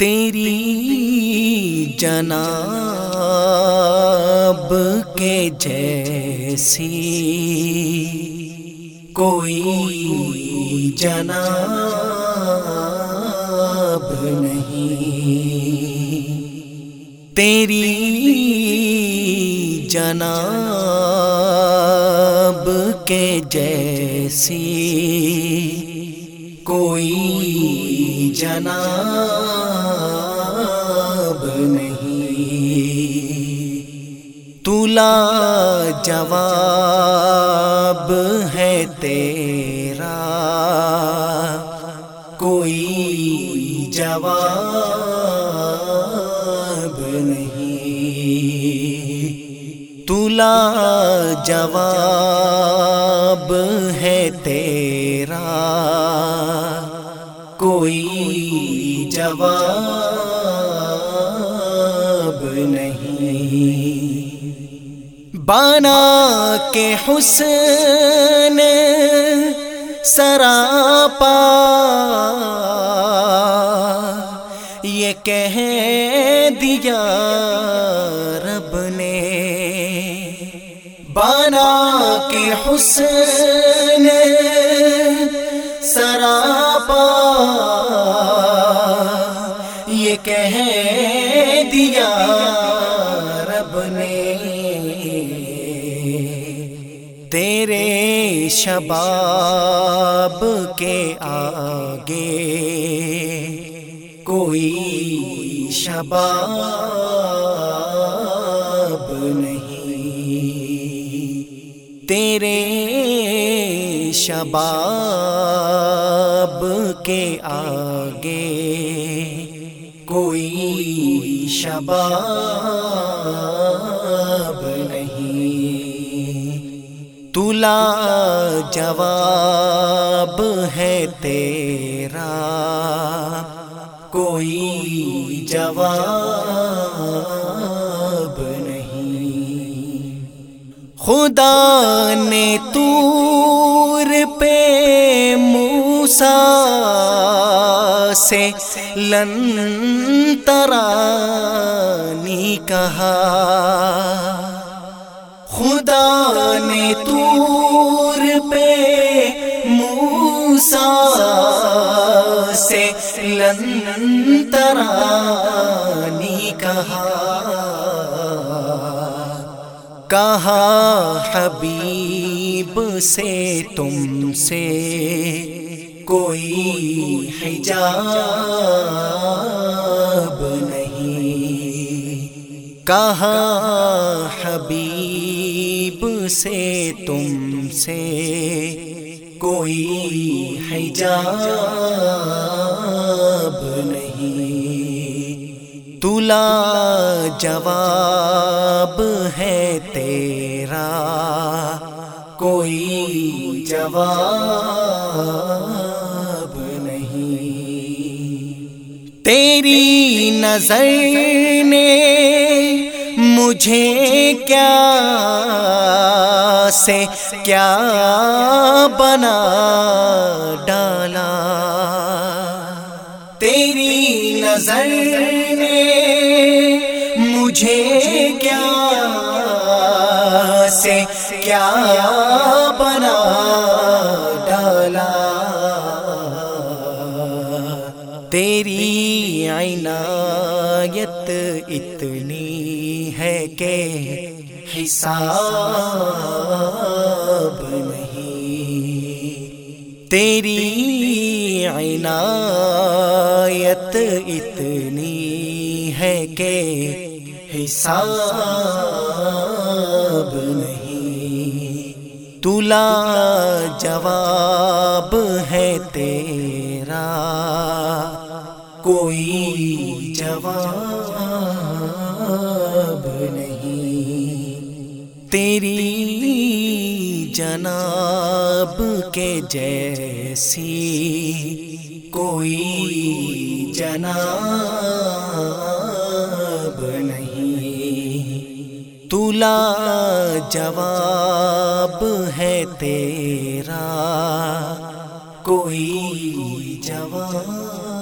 تیری جناب کے جیسی کوئی جناب نہیں۔ تیری جناب کے جیسی کوئی جناب نہیں۔ تلا جواب ہے تیرا۔ کوئی جواب نہیں۔ تلا جواب ہے تیرا۔ کوئی جواب نہیں۔ بنا کے حسن سراپا۔ یہ کہہ دیا رب نے۔ بنا کے حسن سراپا۔ یہ کہہ دیا رب نے۔ تیرے شباب کے آگے کوئی شباب نہیں۔ تیرے شباب کے آگے کوئی شباب نہیں۔ تلا جواب ہے تیرا، کوئی جواب نہیں۔ خدا نے تور پہ موسا سے لن ترانی کہا۔ خدا نے تور پہ موسا سے لن ترانی کہا۔ کہا، حبیب سے تم سے کوئی حجاب نہیں۔ کہا حبیب سے تم سے کوئی حجاب نہیں۔ تلا جواب ہے تیرا کوئی جواب تیری نظر نے مجھے کیا سے کیا بنا ڈالا؟ تیری نظر نے مجھے کیا سے کیا بنا تیری عنایت اتنی ہے کہ حساب نہیں۔ تیری عنایت اتنی ہے کہ حساب نہیں۔ تلا جواب ہے تیرا تیری جناب کے جیسی کوئی جناب نہیں۔ تلا جواب ہے تیرا کوئی جواب